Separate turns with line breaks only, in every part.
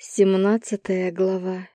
Семнадцатая глава.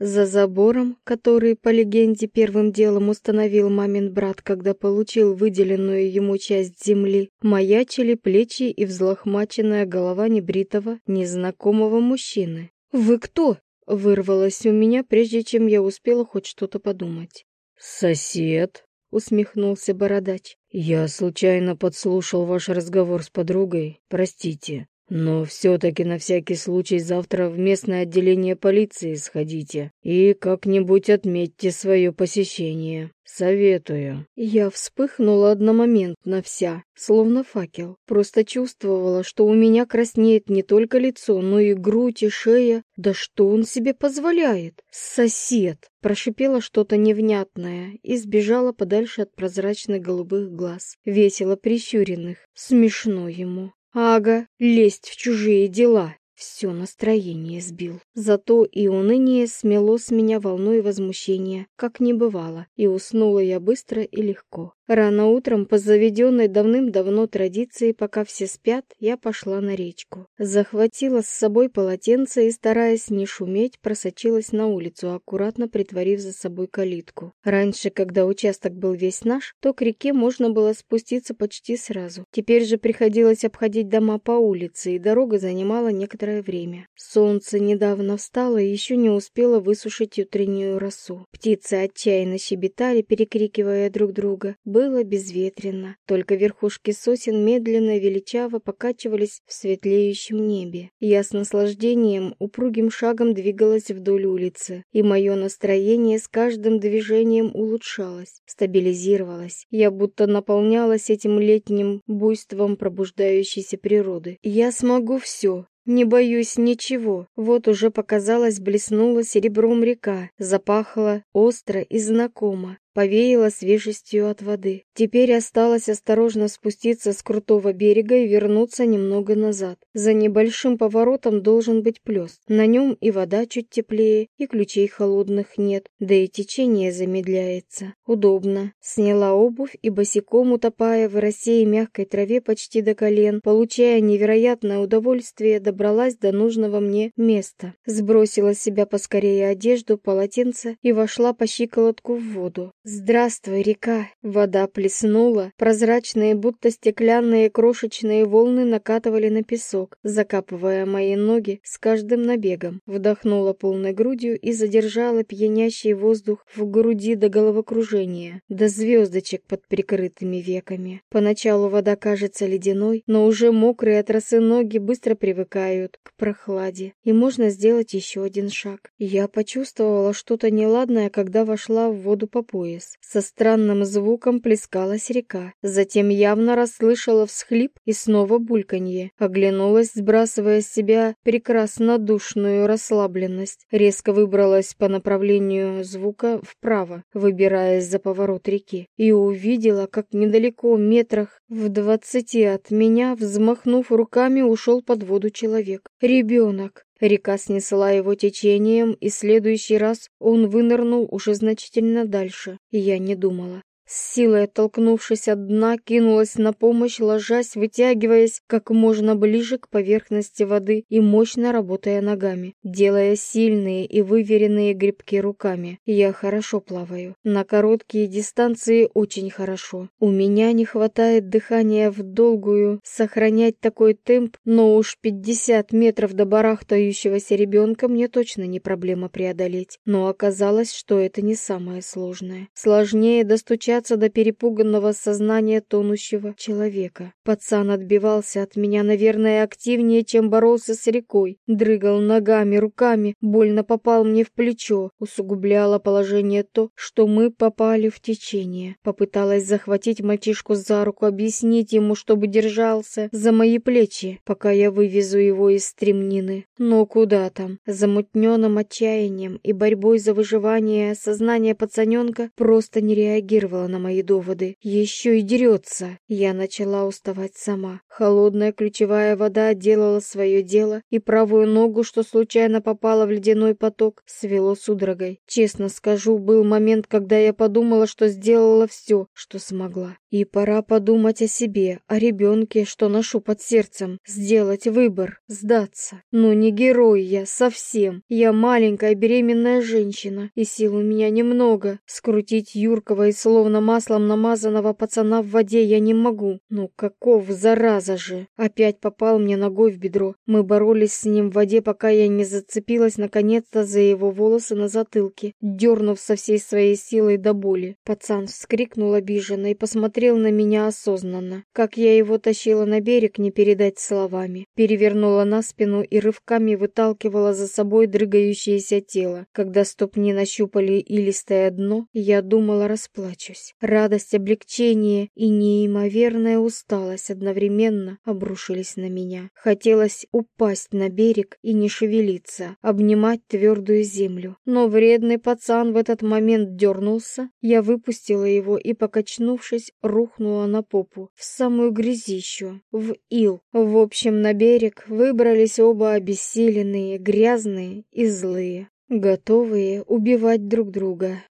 За забором, который, по легенде, первым делом установил мамин брат, когда получил выделенную ему часть земли, маячили плечи и взлохмаченная голова небритого, незнакомого мужчины. «Вы кто?» — вырвалось у меня, прежде чем я успела хоть что-то подумать.
«Сосед», —
усмехнулся бородач.
«Я случайно подслушал ваш разговор с подругой. Простите». Но все-таки на всякий случай завтра в местное отделение полиции сходите и как-нибудь отметьте свое посещение. Советую.
Я вспыхнула одномоментно вся, словно факел. Просто чувствовала, что у меня краснеет не только лицо, но и грудь и шея. Да что он себе позволяет? Сосед! Прошипела что-то невнятное и сбежала подальше от прозрачных голубых глаз, весело прищуренных. Смешно ему. Ага, лезть в чужие дела. Все настроение сбил. Зато и уныние смело с меня волной возмущения, как не бывало, и уснула я быстро и легко. Рано утром, по заведенной давным-давно традиции, пока все спят, я пошла на речку. Захватила с собой полотенце и, стараясь не шуметь, просочилась на улицу, аккуратно притворив за собой калитку. Раньше, когда участок был весь наш, то к реке можно было спуститься почти сразу. Теперь же приходилось обходить дома по улице, и дорога занимала некоторое время. Солнце недавно встало и еще не успело высушить утреннюю росу. Птицы отчаянно щебетали, перекрикивая друг друга. Было безветренно, только верхушки сосен медленно и величаво покачивались в светлеющем небе. Я с наслаждением упругим шагом двигалась вдоль улицы, и мое настроение с каждым движением улучшалось, стабилизировалось. Я будто наполнялась этим летним буйством пробуждающейся природы. Я смогу все, не боюсь ничего. Вот уже показалась, блеснула серебром река, запахло остро и знакомо повеяло свежестью от воды. Теперь осталось осторожно спуститься с крутого берега и вернуться немного назад. За небольшим поворотом должен быть плес. На нем и вода чуть теплее, и ключей холодных нет, да и течение замедляется. Удобно. Сняла обувь и босиком, утопая в росе и мягкой траве почти до колен, получая невероятное удовольствие, добралась до нужного мне места. Сбросила с себя поскорее одежду, полотенце и вошла по щиколотку в воду. Здравствуй, река. Вода плеснула, прозрачные, будто стеклянные крошечные волны накатывали на песок, закапывая мои ноги с каждым набегом. Вдохнула полной грудью и задержала пьянящий воздух в груди до головокружения, до звездочек под прикрытыми веками. Поначалу вода кажется ледяной, но уже мокрые от росы ноги быстро привыкают к прохладе, и можно сделать еще один шаг. Я почувствовала что-то неладное, когда вошла в воду по пояс пояс. Со странным звуком плескалась река. Затем явно расслышала всхлип и снова бульканье. Оглянулась, сбрасывая с себя прекрасно душную расслабленность. Резко выбралась по направлению звука вправо, выбираясь за поворот реки. И увидела, как недалеко, метрах в двадцати от меня, взмахнув руками, ушел под воду человек. Ребенок. Река снесла его течением, и следующий раз он вынырнул уже значительно дальше, я не думала. С силой оттолкнувшись от дна, кинулась на помощь, ложась, вытягиваясь как можно ближе к поверхности воды и мощно работая ногами, делая сильные и выверенные грибки руками. Я хорошо плаваю. На короткие дистанции очень хорошо. У меня не хватает дыхания в долгую сохранять такой темп, но уж 50 метров до барахтающегося ребенка мне точно не проблема преодолеть. Но оказалось, что это не самое сложное. Сложнее достучаться добраться до перепуганного сознания тонущего человека. Пацан отбивался от меня, наверное, активнее, чем боролся с рекой. Дрыгал ногами, руками, больно попал мне в плечо. Усугубляло положение то, что мы попали в течение. Попыталась захватить мальчишку за руку, объяснить ему, чтобы держался за мои плечи, пока я вывезу его из стремнины. Но куда там? Замутненным отчаянием и борьбой за выживание сознание пацаненка просто не реагировало ответила на мои доводы. Еще и дерется. Я начала уставать сама. Холодная ключевая вода делала свое дело, и правую ногу, что случайно попала в ледяной поток, свело судорогой. Честно скажу, был момент, когда я подумала, что сделала все, что смогла. И пора подумать о себе, о ребенке, что ношу под сердцем, сделать выбор, сдаться. Но не герой я совсем. Я маленькая беременная женщина, и сил у меня немного. Скрутить юркого и словно маслом намазанного пацана в воде я не могу. Ну каков зараза же! Опять попал мне ногой в бедро. Мы боролись с ним в воде, пока я не зацепилась наконец-то за его волосы на затылке, дернув со всей своей силой до боли. Пацан вскрикнул обиженно и посмотрел смотрел на меня осознанно. Как я его тащила на берег, не передать словами. Перевернула на спину и рывками выталкивала за собой дрыгающееся тело. Когда ступни нащупали илистое дно, я думала, расплачусь. Радость, облегчение и неимоверная усталость одновременно обрушились на меня. Хотелось упасть на берег и не шевелиться, обнимать твердую землю. Но вредный пацан в этот момент дернулся. Я выпустила его и, покачнувшись, рухнула на попу, в самую грязищу, в ил. В общем, на берег выбрались оба обессиленные, грязные и злые, готовые убивать друг друга.